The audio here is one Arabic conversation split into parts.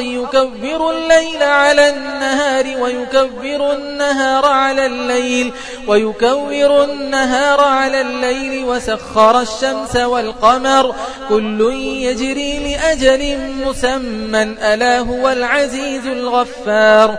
يكبر الليل على النهار ويكبر النهار على الليل ويكور النهار على الليل وسخر الشمس والقمر كل يجري لأجل مسمى ألا هو العزيز الغفار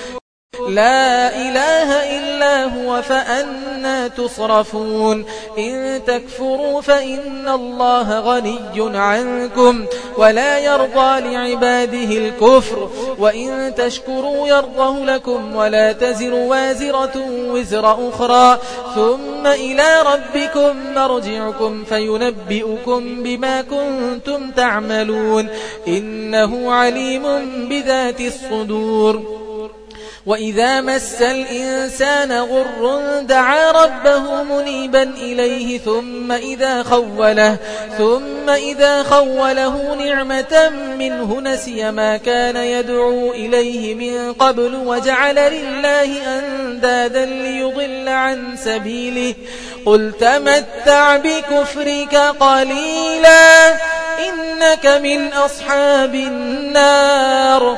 لا إله إلا هو فأنا تصرفون. إن تكفروا فإن الله غني عنكم ولا يرضى لعباده الكفر. وإن تشكروا يرضه لكم ولا تزر وازرة وزر أخرى. ثم إلى ربكم مرجعكم فينبئكم بما كنتم تعملون. إنه عليم بذات الصدور. وإذا مس الإنسان غر دعا ربه منيبا إليه ثم إذا خوله ثم إذا خوله نعمة منه نسي ما كان يدعو إليه من قبل وجعل لله أندادا ليضل عن سبيله. قل تمتع بكفرك قليلا إنك من أصحاب النار.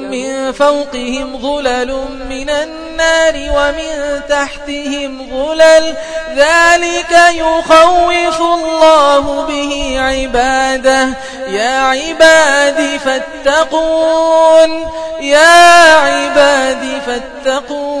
من فوقهم ظلل من النار ومن تحتهم ظلل. ذلك يخوف الله به عباده. يا عبادي فاتقون. يا عبادي فاتقون.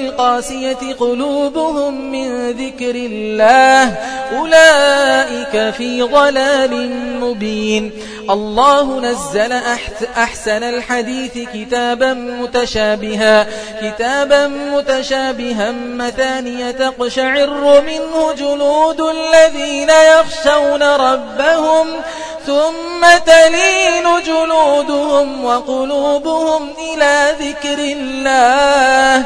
للقاسية قلوبهم من ذكر الله. أولئك في ضلال مبين. الله نزل أحسن الحديث كتابا متشابها. كتابا متشابها مثانية تقشعر منه جلود الذين يخشون ربهم. ثم تلين جلودهم وقلوبهم إلى ذكر الله.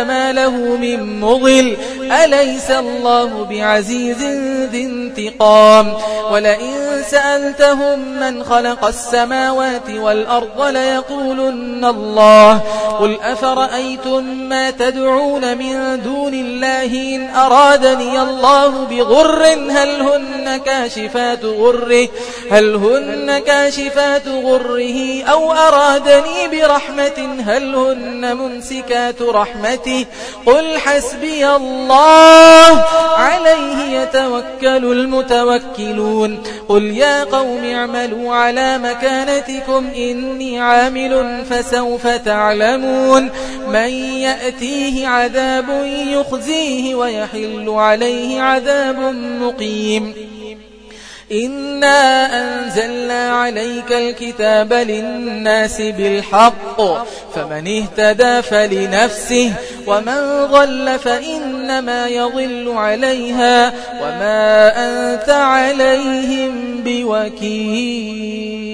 له من مضل. أليس الله بعزيز ذي انتقام؟ ولئن سألتهم من خلق السماوات والأرض ليقولن الله. قل أفرأيتم ما تدعون من دون الله إن أرادني الله بغر؟ هل هن كاشفات غره؟ هل هن كاشفات غره أو أرادني برحمة؟ هل هن ممسكات رحمته؟ قل حسبي الله عليه يتوكل المتوكلون. قل يا قوم اعملوا على مكانتكم إني عامل فسوف تعلمون. من يأتيه عذاب يخزيه ويحل عليه عذاب مقيم. إنا أنزلنا عليك الكتاب للناس بالحق. فمن اهتدى فلنفسه ومن ضل فإنما يضل عليها وما أنت عليهم بوكيل.